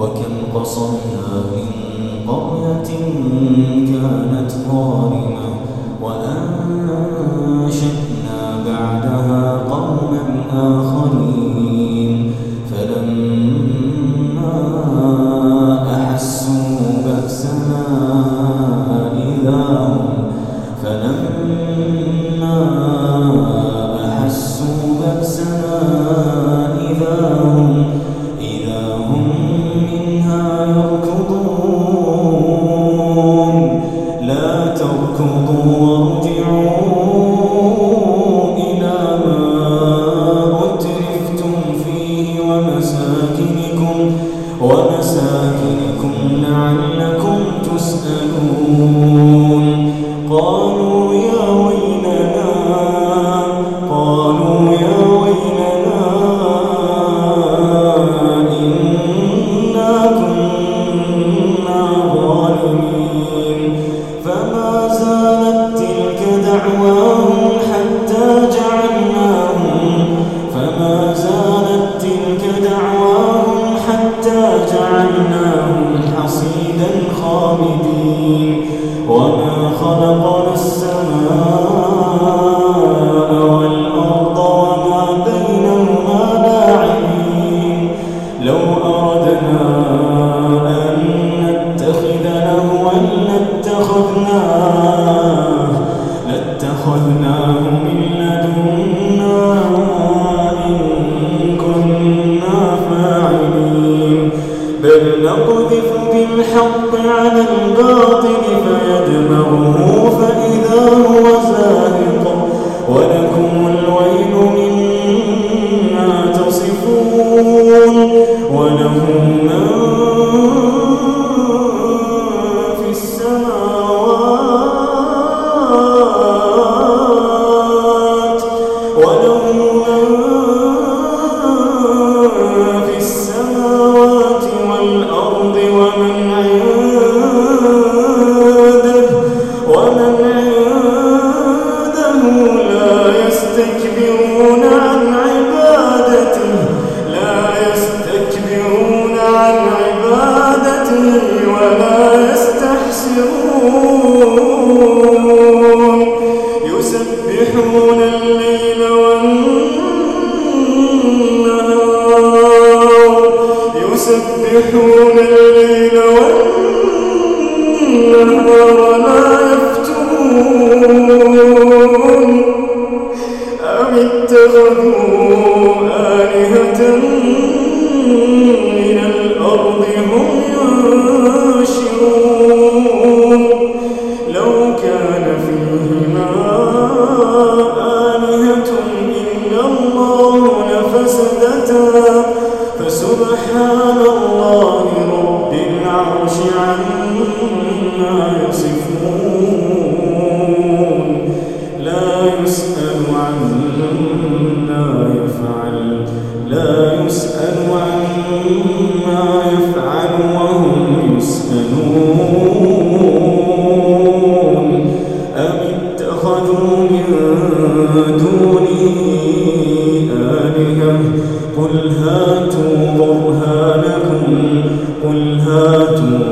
وكم قصمنا من قرية كانت ظالمة وأنت عليكم لعلكم نقذف بالحق على الباطل فيدمغه والنهار يسبحون الليل والنهار لا يفتون أم اتخذوا آلهة من الأرض هم ينشرون؟ أفسدتها فسبحان الله رب العرش عما يصفون. لا يسأل يفعل لا يسأل قل هاتوا برهانكم قل هاتوا